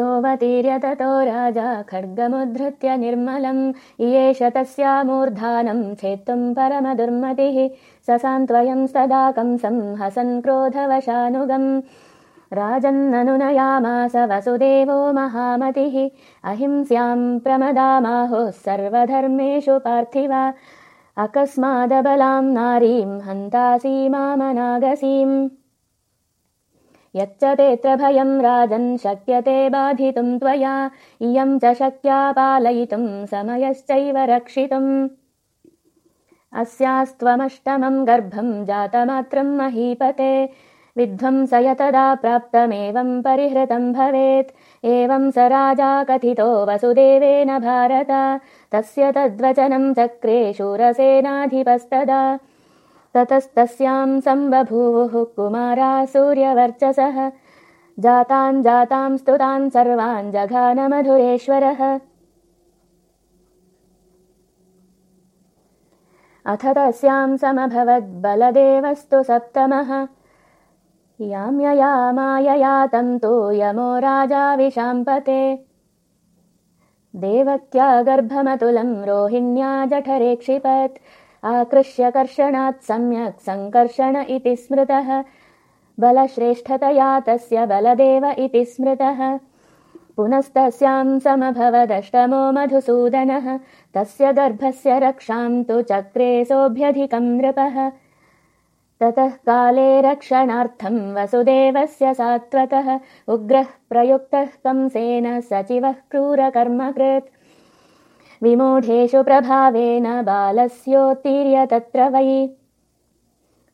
सोऽवतीर्य ततो राजा खड्गमुद्धृत्य निर्मलम् इयेष तस्यामूर्धानम् छेत्तुम् परमदुर्मतिः। ससान्त्वयम् सदा कंसम् हसन् क्रोधवशानुगम्। राजन्ननुनयामास वसुदेवो महामतिः। अहिंस्याम् प्रमदामाहुः सर्वधर्मेषु पार्थिवा। अकस्मादबलाम् नारीम् हन्तासीमामनागसीम् यच्च तेऽत्र भयम् राजन् शक्यते बाधितुम् त्वया इयम् च शक्या पालयितुम् समयश्चैव रक्षितुम्। अस्यास्त्वमष्टमम् गर्भम् जातमात्रम् महीपते विध्वंस यतदा प्राप्तमेवम् परिहृतम् भवेत्। एवम् स राजा कथितो वसुदेवेन भारत तस्य तद्वचनम् चक्रे शूरसेनाधिपस्तदा ततस्तस्याम् सम्बभूवुः कुमारा सूर्यवर्चसः। जातान् जाताम् स्तुतान् सर्वान् जघानमधुरेश्वरः। अथ तस्याम् समभवद्बलदेवस्तु सप्तमः। याम्यया तु यमो राजा विशाम्पते। देवक्या गर्भमतुलम् रोहिण्या जठरे क्षिपत् आकृष्य कर्षणात् सम्यक् सङ्कर्षण इति स्मृतः। बलश्रेष्ठतया तस्य बलदेव इति स्मृतः। पुनस्तस्याम् समभवदष्टमो मधुसूदनः। तस्य गर्भस्य रक्षाम् तु चक्रे सोऽभ्यधिकम् नृपः। ततः काले रक्षणार्थम् वसुदेवस्य सात्वतः उग्रः प्रयुक्तः कंसेन सचिवः क्रूरकर्मकृत् विमूढेषु प्रभावेन बालस्योत्तीर्य तत्र वै।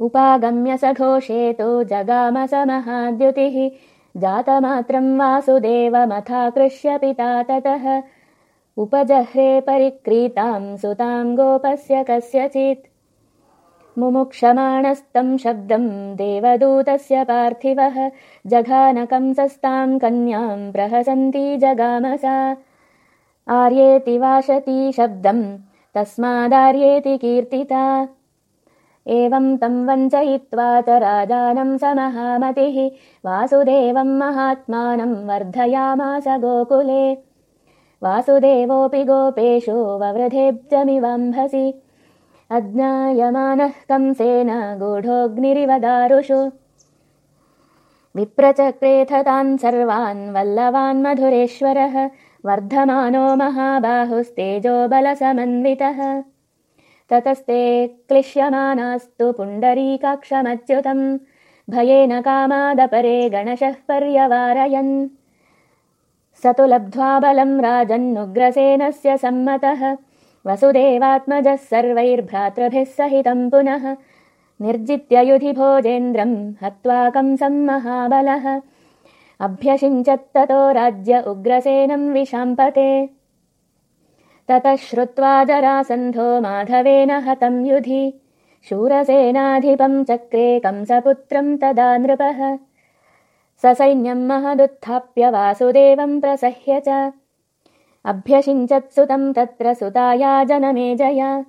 उपागम्य सघोषे तु जगाम स महाद्युतिः। जातमात्रम् वासुदेवमथाकृष्य पिता ततः। उपजह्रे परिक्रीताम् सुताम् गोपस्य कस्यचित्। मुमुक्षमाणस्तम् शब्दम् देवदूतस्य पार्थिवः। जघानकंसस्ताम् कन्याम् प्रहसन्ती जगामसा आर्येति वाशती शब्दम् तस्मादार्येति कीर्तिता। एवम् तम् वञ्चयित्वा च राजानम् स महामतिः वासुदेवम् महात्मानम् वर्धयामास गोकुले। वासुदेवोऽपि गोपेषु ववृधेब्जमिवाम्भसि अज्ञायमानः कंसेन गूढोऽग्निरिव दारुषु विप्रचक्रेथ तान् सर्वान् वल्लवान् मधुरेश्वरः वर्धमानो महाबाहुस्तेजो बलसमन्वितः। ततस्ते क्लिश्यमानास्तु पुण्डरीकाक्षमच्युतम्। भयेन कामादपरे गणशः पर्यवारयन्। स तु लब्ध्वा बलम् राजन्नुग्रसेनस्य सम्मतः। वसुदेवात्मजः सर्वैर्भ्रातृभिः सहितम् पुनः। निर्जित्य युधि भोजेन्द्रम् हत्वा कंसम् महाबलः अभ्यषिञ्चत्ततो राज्य उग्रसेनम् विशाम्पते। ततः श्रुत्वा जरासन्धो माधवेन हतम् युधि। शूरसेनाधिपम् चक्रे कंसपुत्रम् तदा नृपः। ससैन्यम् महदुत्थाप्य वासुदेवम् प्रसह्य च। अभ्यषिञ्चत्सुतम् तत्र सुताया जनमे जया